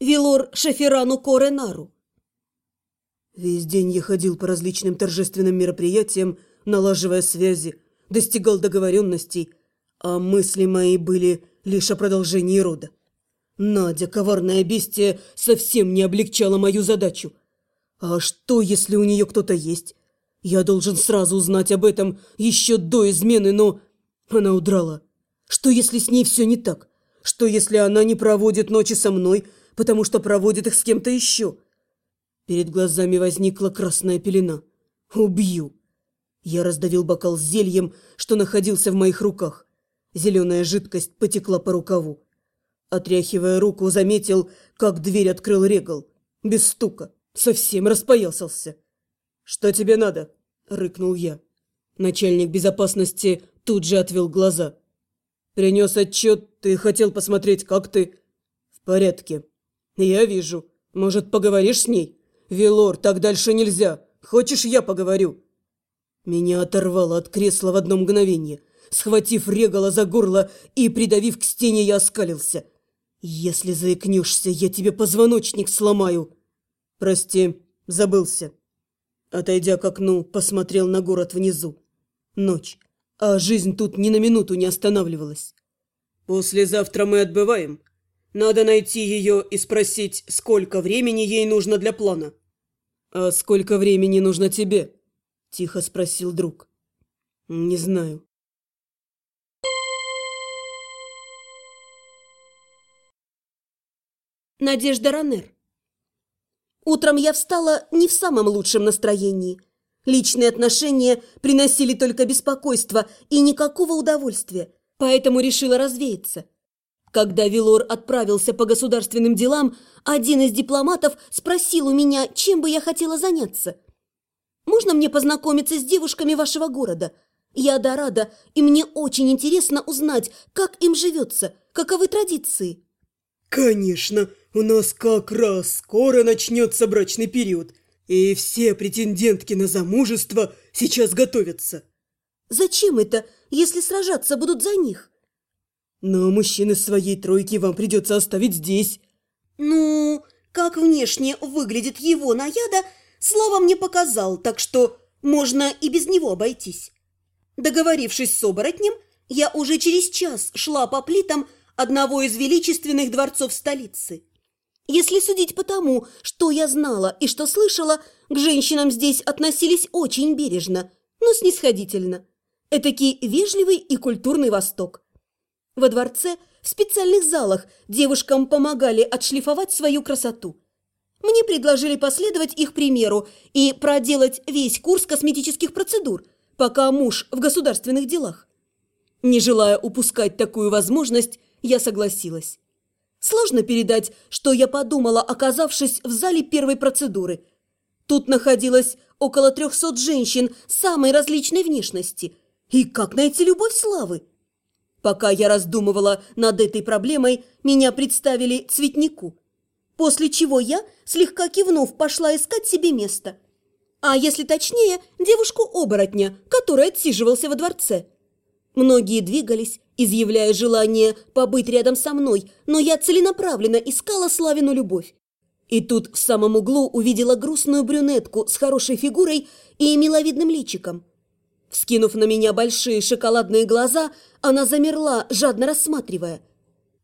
Вилор Шаферану Коренару. Весь день я ходил по различным торжественным мероприятиям, налаживая связи, достигал договоренностей, а мысли мои были лишь о продолжении рода. Надя, коварное бестие, совсем не облегчала мою задачу. А что, если у нее кто-то есть? Я должен сразу узнать об этом еще до измены, но... Она удрала. Что, если с ней все не так? Что, если она не проводит ночи со мной, потому что проводит их с кем-то еще? Перед глазами возникла красная пелена. Убью. Я раздавил бокал с зельем, что находился в моих руках. Зеленая жидкость потекла по рукаву. Отряхивая руку, заметил, как дверь открыл Регал. Без стука. Совсем распоясался. «Что тебе надо?» – рыкнул я. Начальник безопасности тут же отвел глаза. «Принес отчет, ты хотел посмотреть, как ты?» «В порядке. Я вижу. Может, поговоришь с ней?» «Велор, так дальше нельзя. Хочешь, я поговорю?» Меня оторвало от кресла в одно мгновение. Схватив Регала за горло и придавив к стене, я оскалился. «Если заикнешься, я тебе позвоночник сломаю!» «Прости, забылся». Отойдя к окну, посмотрел на город внизу. Ночь, а жизнь тут ни на минуту не останавливалась. «Послезавтра мы отбываем. Надо найти ее и спросить, сколько времени ей нужно для плана». «А сколько времени нужно тебе?» – тихо спросил друг. «Не знаю». Надежда Ранер. Утром я встала не в самом лучшем настроении. Личные отношения приносили только беспокойство и никакого удовольствия, поэтому решила развеяться. Когда Вилор отправился по государственным делам, один из дипломатов спросил у меня, чем бы я хотела заняться. «Можно мне познакомиться с девушками вашего города? Я Дорадо, и мне очень интересно узнать, как им живется, каковы традиции». «Конечно, у нас как раз скоро начнется брачный период, и все претендентки на замужество сейчас готовятся». «Зачем это, если сражаться будут за них?» «Но мужчины своей тройки вам придется оставить здесь». «Ну, как внешне выглядит его наяда, Слава мне показал, так что можно и без него обойтись». Договорившись с оборотнем, я уже через час шла по плитам, одного из величественных дворцов столицы. Если судить по тому, что я знала и что слышала, к женщинам здесь относились очень бережно, но снисходительно. Этакий вежливый и культурный Восток. Во дворце, в специальных залах, девушкам помогали отшлифовать свою красоту. Мне предложили последовать их примеру и проделать весь курс косметических процедур, пока муж в государственных делах. Не желая упускать такую возможность, я согласилась. Сложно передать, что я подумала, оказавшись в зале первой процедуры. Тут находилось около трехсот женщин самой различной внешности. И как найти любовь славы? Пока я раздумывала над этой проблемой, меня представили цветнику. После чего я, слегка кивнув, пошла искать себе место. А если точнее, девушку-оборотня, который отсиживался во дворце. Многие двигались, изъявляя желание побыть рядом со мной, но я целенаправленно искала Славину любовь. И тут в самом углу увидела грустную брюнетку с хорошей фигурой и миловидным личиком. Вскинув на меня большие шоколадные глаза, она замерла, жадно рассматривая.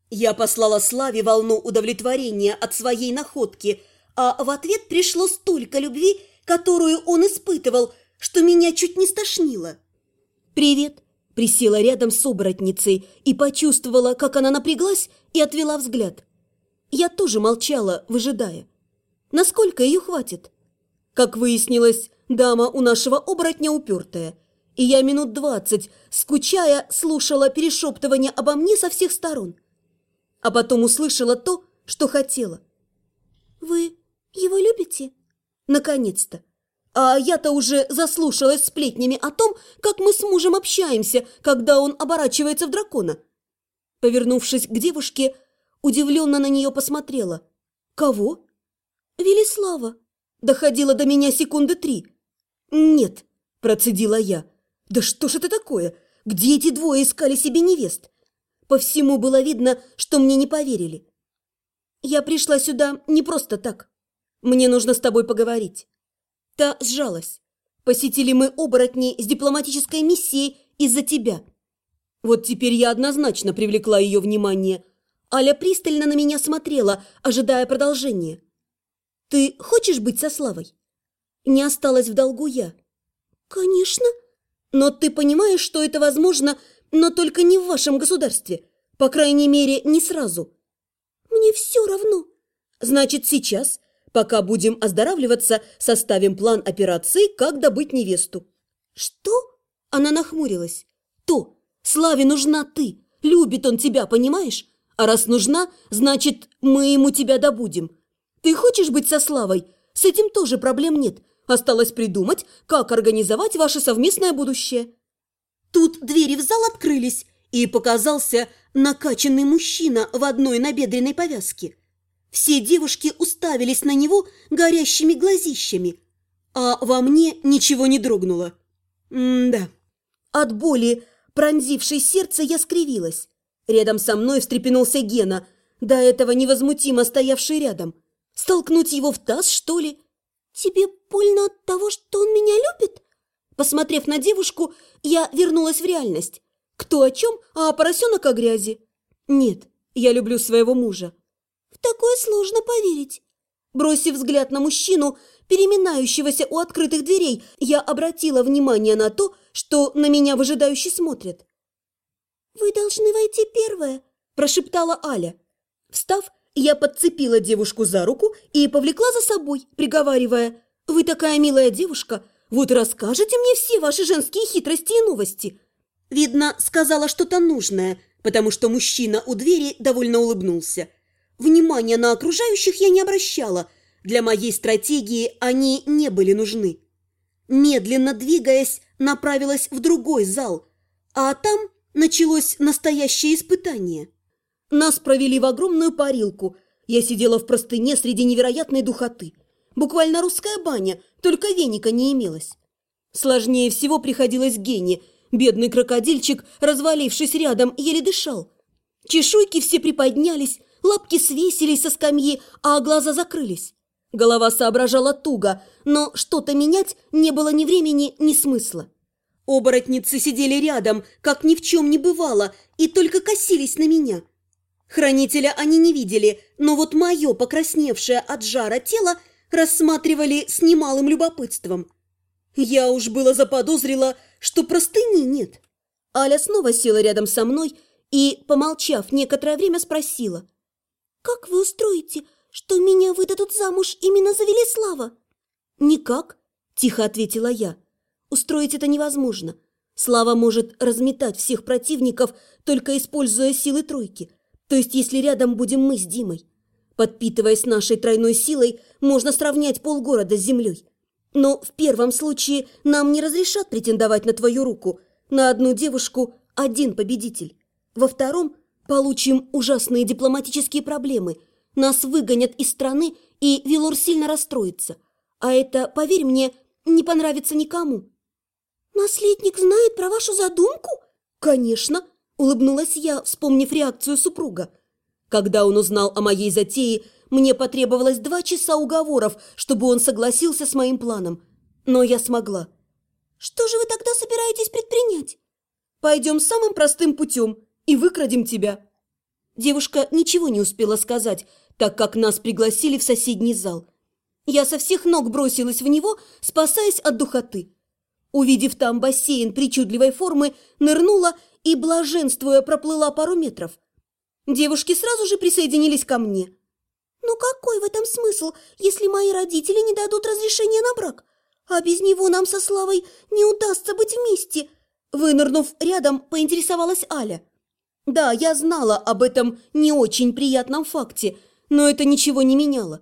Я послала Славе волну удовлетворения от своей находки, а в ответ пришло столько любви, которую он испытывал, что меня чуть не стошнило. «Привет!» Присела рядом с оборотницей и почувствовала, как она напряглась и отвела взгляд. Я тоже молчала, выжидая. Насколько ее хватит? Как выяснилось, дама у нашего оборотня упертая. И я минут двадцать, скучая, слушала перешептывание обо мне со всех сторон. А потом услышала то, что хотела. «Вы его любите?» Наконец-то. А я-то уже заслушалась сплетнями о том, как мы с мужем общаемся, когда он оборачивается в дракона. Повернувшись к девушке, удивленно на нее посмотрела. «Кого?» «Велислава». Доходило до меня секунды три. «Нет», – процедила я. «Да что ж это такое? Где эти двое искали себе невест?» По всему было видно, что мне не поверили. Я пришла сюда не просто так. Мне нужно с тобой поговорить. Та сжалась. Посетили мы оборотни с дипломатической миссией из-за тебя. Вот теперь я однозначно привлекла ее внимание. Аля пристально на меня смотрела, ожидая продолжения. Ты хочешь быть со Славой? Не осталась в долгу я. Конечно. Но ты понимаешь, что это возможно, но только не в вашем государстве. По крайней мере, не сразу. Мне все равно. Значит, сейчас, пока будем оздоравливаться, составим план операции, как добыть невесту. Что? Она нахмурилась. То, Славе нужна ты. Любит он тебя, понимаешь? А раз нужна, значит, мы ему тебя добудем. Ты хочешь быть со Славой? С этим тоже проблем нет. Осталось придумать, как организовать ваше совместное будущее. Тут двери в зал открылись, и показался накачанный мужчина в одной набедренной повязке. Все девушки уставились на него горящими глазищами, а во мне ничего не дрогнуло. М-да. От боли, пронзившей сердце, я скривилась. Рядом со мной встрепенулся Гена, до этого невозмутимо стоявший рядом. Столкнуть его в таз, что ли? «Тебе больно от того, что он меня любит?» Посмотрев на девушку, я вернулась в реальность. Кто о чем, а поросенок о грязи. Нет, я люблю своего мужа. В такое сложно поверить. Бросив взгляд на мужчину, переминающегося у открытых дверей, я обратила внимание на то, что на меня выжидающе смотрят. «Вы должны войти первая», – прошептала Аля. Встав, я подцепила девушку за руку и повлекла за собой, приговаривая, «Вы такая милая девушка, вот расскажете мне все ваши женские хитрости и новости». Видно, сказала что-то нужное, потому что мужчина у двери довольно улыбнулся. Внимания на окружающих я не обращала, для моей стратегии они не были нужны. Медленно двигаясь, направилась в другой зал, а там началось настоящее испытание – нас провели в огромную парилку. Я сидела в простыне среди невероятной духоты. Буквально русская баня, только веника не имелось. Сложнее всего приходилось Гене. Бедный крокодильчик, развалившись рядом, еле дышал. Чешуйки все приподнялись, лапки свесились со скамьи, а глаза закрылись. Голова соображала туго, но что-то менять не было ни времени, ни смысла. Оборотницы сидели рядом, как ни в чем не бывало, и только косились на меня – Хранителя они не видели, но вот мое покрасневшее от жара тело рассматривали с немалым любопытством. Я уж было заподозрила, что простыни нет. Аля снова села рядом со мной и, помолчав некоторое время, спросила. «Как вы устроите, что меня выдадут замуж именно за Велеслава?» «Никак», – тихо ответила я. «Устроить это невозможно. Слава может разметать всех противников, только используя силы тройки. То есть, если рядом будем мы с Димой. Подпитываясь нашей тройной силой, можно сравнять полгорода с землей. Но в первом случае нам не разрешат претендовать на твою руку. На одну девушку один победитель. Во втором получим ужасные дипломатические проблемы. Нас выгонят из страны, и Вилор сильно расстроится. А это, поверь мне, не понравится никому. «Наследник знает про вашу задумку?» «Конечно!» Улыбнулась я, вспомнив реакцию супруга. Когда он узнал о моей затее, мне потребовалось два часа уговоров, чтобы он согласился с моим планом. Но я смогла. «Что же вы тогда собираетесь предпринять?» «Пойдем самым простым путем и выкрадем тебя». Девушка ничего не успела сказать, так как нас пригласили в соседний зал. Я со всех ног бросилась в него, спасаясь от духоты. Увидев там бассейн причудливой формы, нырнула и, блаженствуя, проплыла пару метров. Девушки сразу же присоединились ко мне. «Ну какой в этом смысл, если мои родители не дадут разрешения на брак? А без него нам со Славой не удастся быть вместе!» Вынырнув рядом, поинтересовалась Аля. Да, я знала об этом не очень приятном факте, но это ничего не меняло.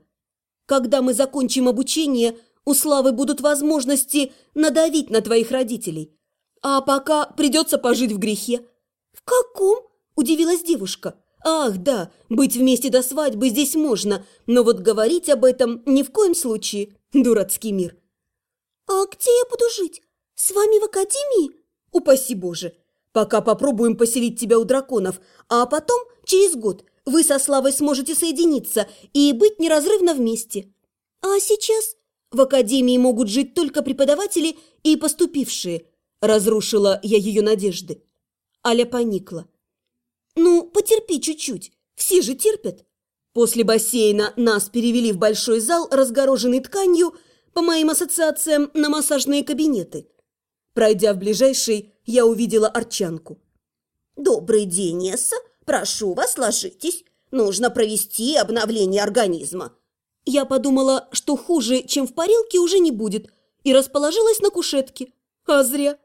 Когда мы закончим обучение, у Славы будут возможности надавить на твоих родителей. А пока придется пожить в грехе». «В каком?» – удивилась девушка. «Ах, да, быть вместе до свадьбы здесь можно, но вот говорить об этом ни в коем случае. Дурацкий мир». «А где я буду жить? С вами в академии?» «Упаси Боже! Пока попробуем поселить тебя у драконов, а потом, через год, вы со Славой сможете соединиться и быть неразрывно вместе. А сейчас в академии могут жить только преподаватели и поступившие. Разрушила я ее надежды. Аля поникла. Ну, потерпи чуть-чуть, все же терпят. После бассейна нас перевели в большой зал, разгороженный тканью, по моим ассоциациям, на массажные кабинеты. Пройдя в ближайший, я увидела арчанку. «Добрый день, Эсса. Прошу вас, ложитесь. Нужно провести обновление организма». Я подумала, что хуже, чем в парилке, уже не будет, и расположилась на кушетке. А зря.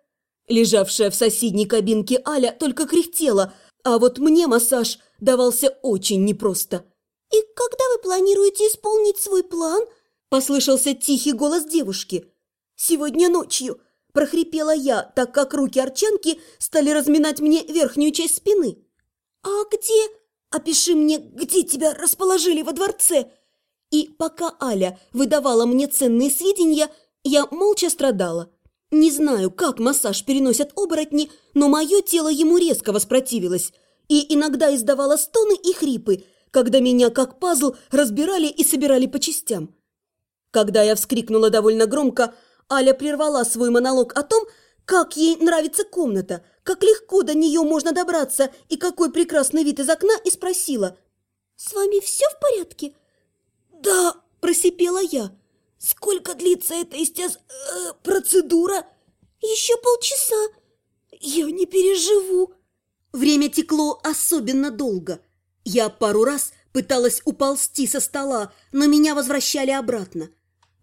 Лежавшая в соседней кабинке Аля только кряхтела, а вот мне массаж давался очень непросто. «И когда вы планируете исполнить свой план?» – послышался тихий голос девушки. «Сегодня ночью», – прохрипела я, так как руки Арчанки стали разминать мне верхнюю часть спины. «А где? Опиши мне, где тебя расположили во дворце?» И пока Аля выдавала мне ценные сведения, я молча страдала. Не знаю, как массаж переносят оборотни, но мое тело ему резко воспротивилось и иногда издавало стоны и хрипы, когда меня, как пазл, разбирали и собирали по частям. Когда я вскрикнула довольно громко, Аля прервала свой монолог о том, как ей нравится комната, как легко до нее можно добраться и какой прекрасный вид из окна, и спросила. «С вами все в порядке?» «Да», – просипела я. «Сколько длится эта истяз... Э, процедура?» «Еще полчаса». «Я не переживу». Время текло особенно долго. Я пару раз пыталась уползти со стола, но меня возвращали обратно.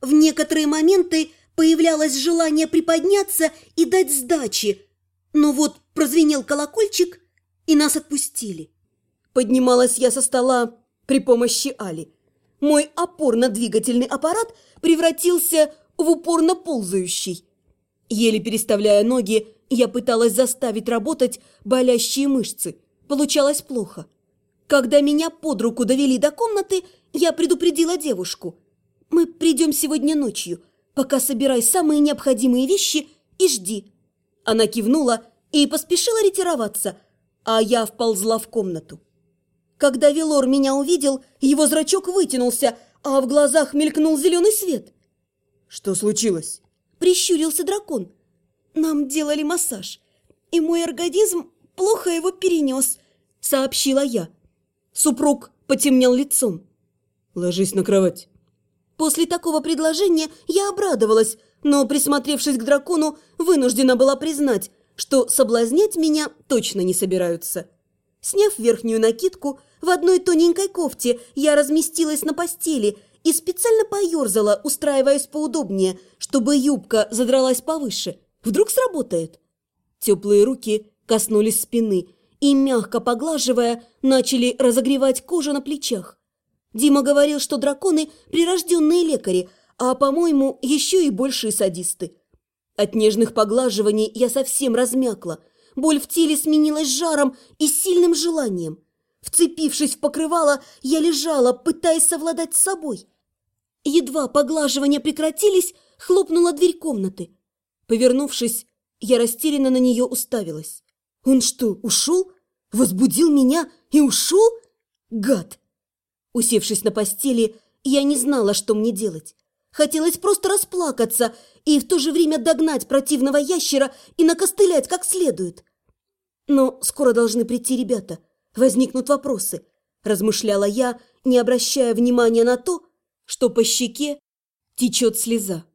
В некоторые моменты появлялось желание приподняться и дать сдачи, но вот прозвенел колокольчик, и нас отпустили. Поднималась я со стола при помощи Али. Мой опорно-двигательный аппарат превратился в упорно-ползающий. Еле переставляя ноги, я пыталась заставить работать болящие мышцы. Получалось плохо. Когда меня под руку довели до комнаты, я предупредила девушку. «Мы придем сегодня ночью. Пока собирай самые необходимые вещи и жди». Она кивнула и поспешила ретироваться, а я вползла в комнату. Когда Велор меня увидел, его зрачок вытянулся, а в глазах мелькнул зеленый свет. «Что случилось?» – прищурился дракон. «Нам делали массаж, и мой организм плохо его перенес», – сообщила я. Супруг потемнел лицом. «Ложись на кровать». После такого предложения я обрадовалась, но, присмотревшись к дракону, вынуждена была признать, что соблазнять меня точно не собираются. Сняв верхнюю накидку, в одной тоненькой кофте я разместилась на постели и специально поерзала, устраиваясь поудобнее, чтобы юбка задралась повыше. Вдруг сработает? Теплые руки коснулись спины и, мягко поглаживая, начали разогревать кожу на плечах. Дима говорил, что драконы – прирожденные лекари, а, по-моему, еще и большие садисты. От нежных поглаживаний я совсем размякла – Боль в теле сменилась жаром и сильным желанием. Вцепившись в покрывало, я лежала, пытаясь совладать с собой. Едва поглаживания прекратились, хлопнула дверь комнаты. Повернувшись, я растерянно на нее уставилась. Он что, ушел? Возбудил меня и ушел? Гад! Усевшись на постели, я не знала, что мне делать. Хотелось просто расплакаться и в то же время догнать противного ящера и накостылять как следует. Но скоро должны прийти ребята. Возникнут вопросы. Размышляла я, не обращая внимания на то, что по щеке течет слеза.